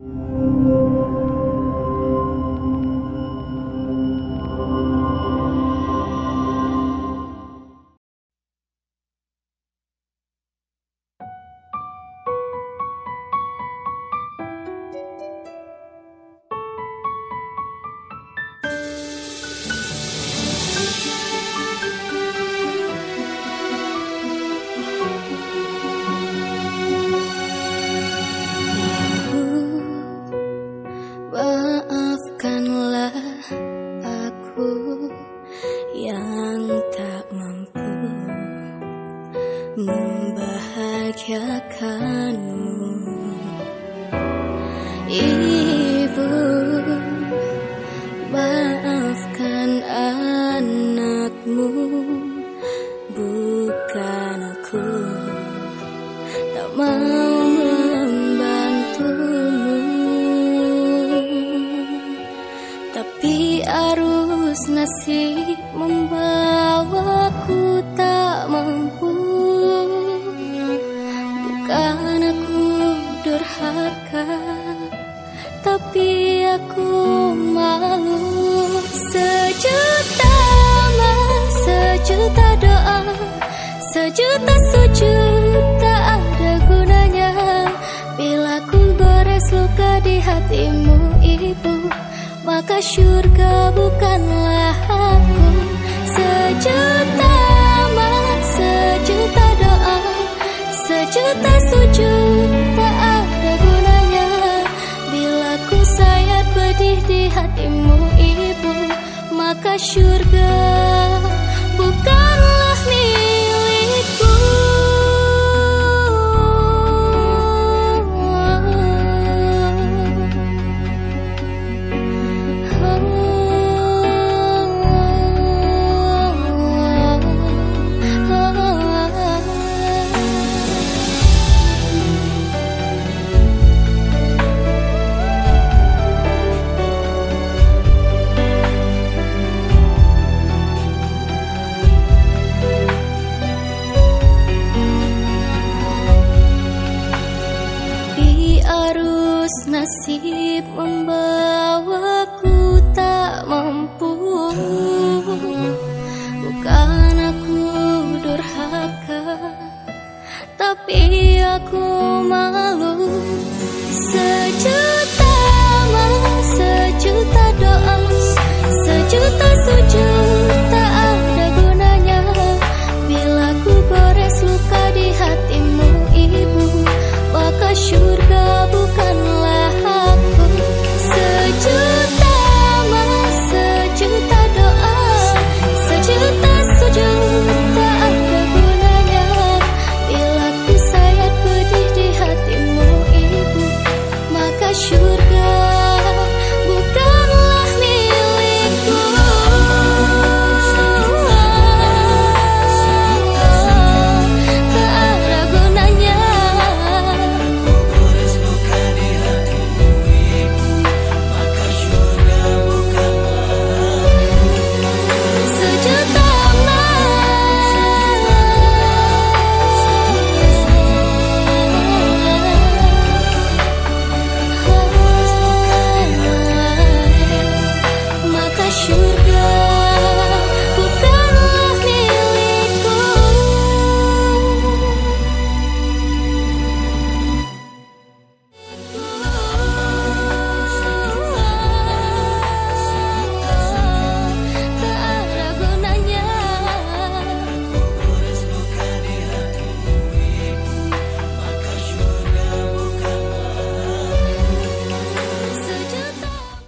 you. Bukanlah aku yang tak mampu membahagiakanmu. Ibu maafkan anakmu Bukan aku. Tak mau Alas nasib membawaku tak mampu. Bukan aku durhaka Tapi aku malu. Sejuta masa sejuta doa Sejuta sujud tak ada gunanya. Bila ku gores luka di hatimu maka syurga bukanlah aku. Sejuta amat sejuta doa. Sejuta sujud tak ada gunanya. Bila ku sayat pedih di hatimu ibu maka syurga bukan nasib membawaku tak mampu. Bukan aku durhaka Tapi aku malu. Sejuta malu, sejuta doa Sejuta